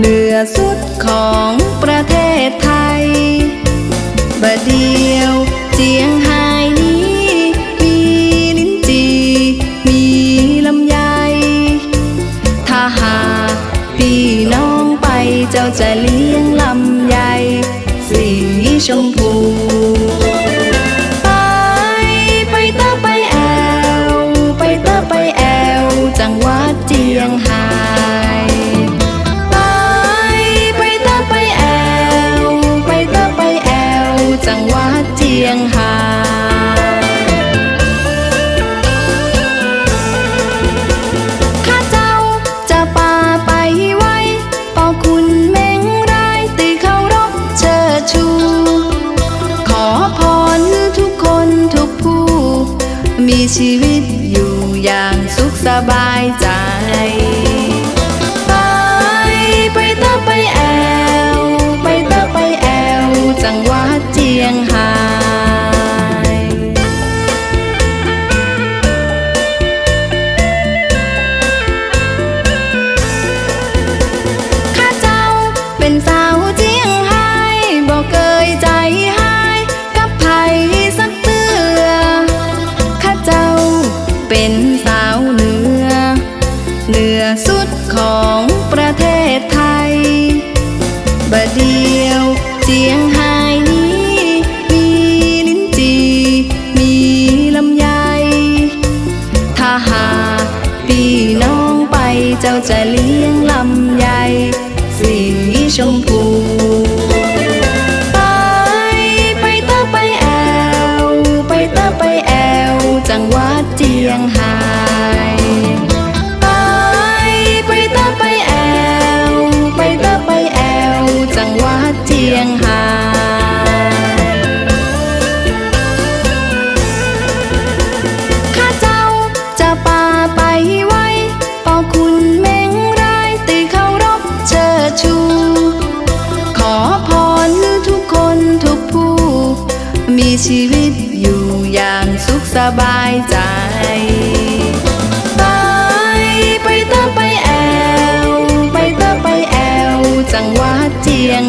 เหนือเหนือสุดของประเทศไทยบะเดียวเจียงไฮ้นี้ มีลิ้นจีมีลำไย ถ้าหากพี่น้องไปเจ้าจะเลี้ยงลำไยสีชมพู วิตอยู่อย่างสุขสบายใจ ไปไปเตอไปแอว ไปเตอไปแอว จังหวัดเจียง ยวเจียงหายนี้มีลิ้นจีมีลำไยถ้าหากพี่น้องไปเจ้าจะเลี้ยงลำไยสีชมพู ชีวิตอยู่อย่างสุขสบายใจ ไปไปเตอไปแอว ไปเตอไปแอว จังหวัดเจียง